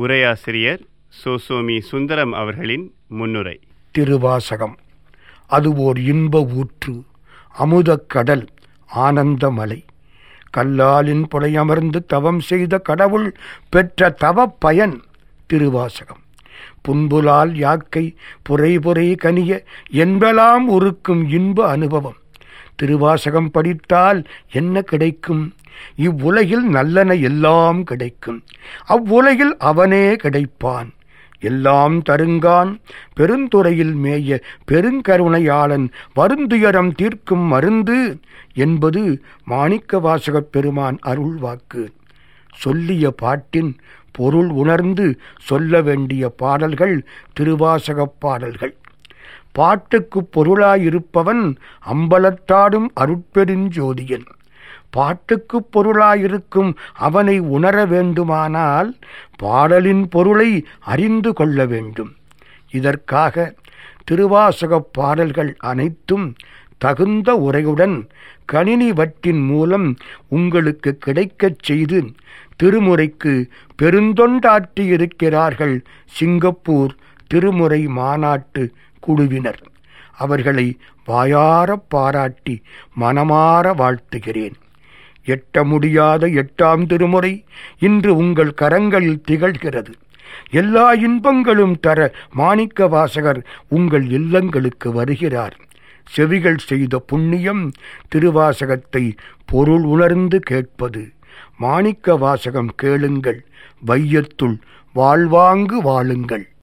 உரையாசிரியர் சோசோமி சுந்தரம் அவர்களின் முன்னுரை. திருவாசகம். அது ஓர் இன்ப ஊற்று அமுதக் கடல் ஆனந்தமலை. கல்லாலின் புலையமர்ந்து தவம் செய்த கடவுள் பெற்ற தவப் பயன் திருவாசகம். புன்புலால் யாக்கை புரை புரை கனிய என்பலாம் உருக்கும் இன்ப அனுபவம். திருவாசகம் படித்தால் என்ன கிடைக்கும்? இவ்வுலகில் நல்லன எல்லாம் கிடைக்கும். அவ்வுலகில் அவனே கிடைப்பான். எல்லாம் தருங்கான். பெருந்துறையில் மேய பெருங்கருணையாளன் வருந்துயரம் தீர்க்கும் மருந்து என்பது மாணிக்க வாசகப் பெருமான் அருள்வாக்கு சொல்லிய பாட்டின் பொருள் உணர்ந்து சொல்ல வேண்டிய பாடல்கள் திருவாசகப் பாடல்கள். பாட்டுக்குப் பொருளாயிருப்பவன் அம்பலத்தாடும் அருட்பெருஞ்சோதியன். பாட்டுக்குப் பொருளாயிருக்கும் அவனை உணர வேண்டுமானால் பாடலின் பொருளை அறிந்து கொள்ள வேண்டும். இதற்காக திருவாசகப் பாடல்கள் அனைத்தும் தகுந்த உரையுடன் கணினி வட்டின் மூலம் உங்களுக்கு கிடைக்கச் செய்து திருமுறைக்கு பெருந்தொண்டாற்றியிருக்கிறார்கள் சிங்கப்பூர் திருமுறை மாநாட்டு குழுவினர். அவர்களை வாயாரப் பாராட்டி மனமாற வாழ்த்துகிறேன். எட்ட முடியாத எட்டாம் திருமுறை இன்று உங்கள் கரங்களில் திகழ்கிறது. எல்லா இன்பங்களும் தர மாணிக்க வாசகர் உங்கள் இல்லங்களுக்கு வருகிறார். செவிகள் செய்த புண்ணியம் திருவாசகத்தை பொருள் உணர்ந்து கேட்பது. மாணிக்க வாசகம் கேளுங்கள் வையத்துள் வாழ்வாங்கு வாழுங்கள்.